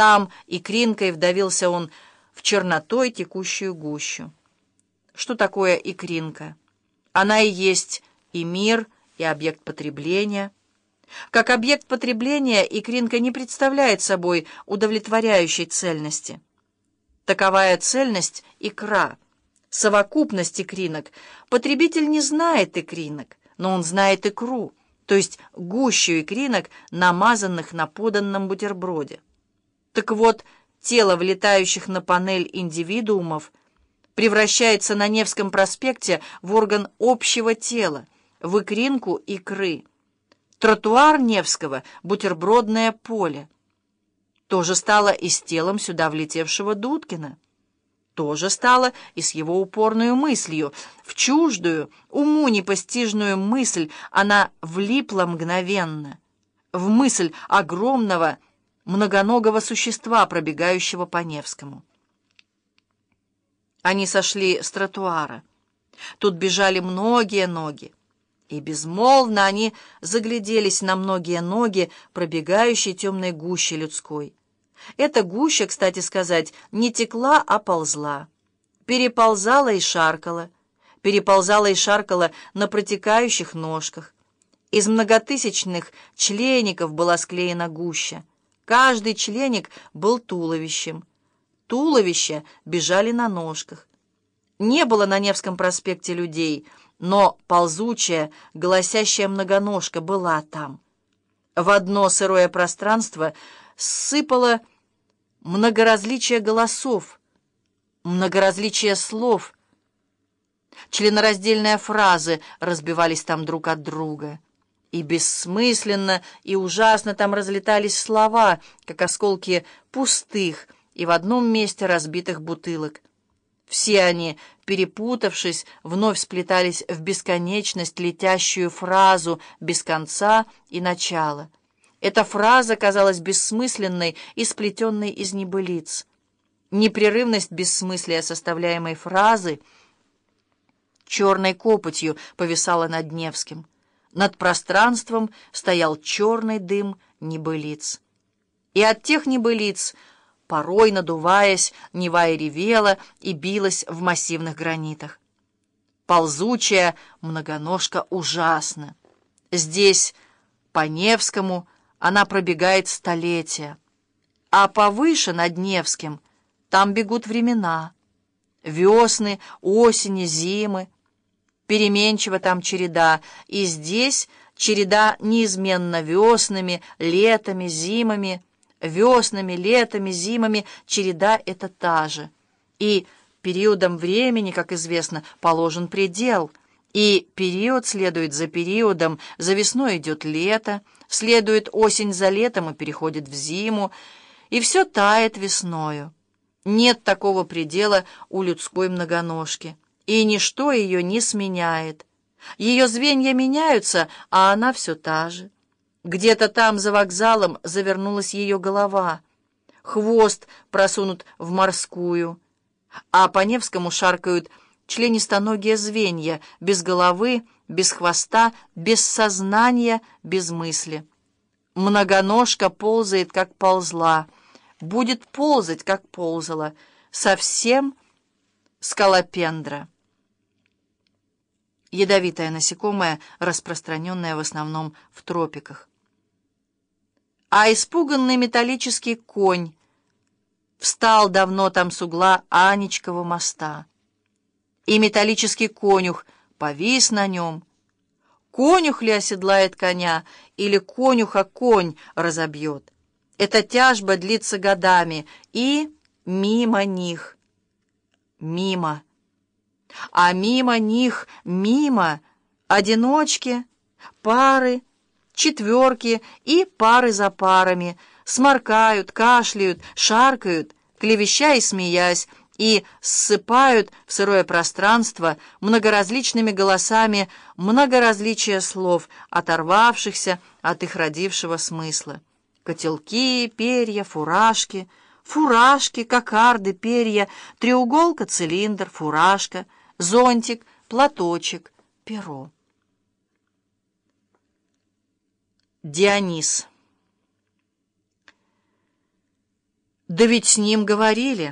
Там и кринкой вдавился он в чернотой текущую гущу. Что такое икринка? Она и есть и мир, и объект потребления. Как объект потребления икринка не представляет собой удовлетворяющей цельности. Таковая цельность — икра, совокупность икринок. Потребитель не знает икринок, но он знает икру, то есть гущу икринок, намазанных на поданном бутерброде. Так вот, тело влетающих на панель индивидуумов превращается на Невском проспекте в орган общего тела, в икринку икры. Тротуар Невского — бутербродное поле. То же стало и с телом сюда влетевшего Дудкина. То же стало и с его упорную мыслью. В чуждую, уму непостижную мысль она влипла мгновенно. В мысль огромного, многоногого существа, пробегающего по Невскому. Они сошли с тротуара. Тут бежали многие ноги. И безмолвно они загляделись на многие ноги, пробегающей темной гуще людской. Эта гуща, кстати сказать, не текла, а ползла. Переползала и шаркала. Переползала и шаркала на протекающих ножках. Из многотысячных члеников была склеена гуща. Каждый членик был туловищем. Туловища бежали на ножках. Не было на Невском проспекте людей, но ползучая, голосящая многоножка была там. В одно сырое пространство сыпало многоразличие голосов, многоразличие слов. Членораздельные фразы разбивались там друг от друга. И бессмысленно, и ужасно там разлетались слова, как осколки пустых и в одном месте разбитых бутылок. Все они, перепутавшись, вновь сплетались в бесконечность, летящую фразу без конца и начала. Эта фраза казалась бессмысленной и сплетенной из небылиц. Непрерывность бессмыслия составляемой фразы черной копотью повисала над Невским. Над пространством стоял черный дым небылиц. И от тех небылиц, порой надуваясь, Нева и ревела и билась в массивных гранитах. Ползучая многоножка ужасна. Здесь, по Невскому, она пробегает столетия. А повыше, над Невским, там бегут времена. Весны, осени, зимы — переменчива там череда, и здесь череда неизменно веснами, летами, зимами, веснами, летами, зимами, череда — это та же. И периодом времени, как известно, положен предел, и период следует за периодом, за весной идет лето, следует осень за летом и переходит в зиму, и все тает весною. Нет такого предела у людской многоножки и ничто ее не сменяет. Ее звенья меняются, а она все та же. Где-то там за вокзалом завернулась ее голова. Хвост просунут в морскую. А по Невскому шаркают членистоногие звенья, без головы, без хвоста, без сознания, без мысли. Многоножка ползает, как ползла, будет ползать, как ползала, совсем скалопендра ядовитое насекомое, распространенное в основном в тропиках. А испуганный металлический конь встал давно там с угла Анечкова моста. И металлический конюх повис на нем. Конюх ли оседлает коня, или конюха конь разобьет? Эта тяжба длится годами, и мимо них, мимо а мимо них, мимо, одиночки, пары, четверки и пары за парами, сморкают, кашляют, шаркают, клевеща и смеясь, и ссыпают в сырое пространство многоразличными голосами многоразличия слов, оторвавшихся от их родившего смысла. Котелки, перья, фуражки, фуражки, кокарды, перья, треуголка, цилиндр, фуражка — зонтик, платочек, перо. Дионис. Да ведь с ним говорили.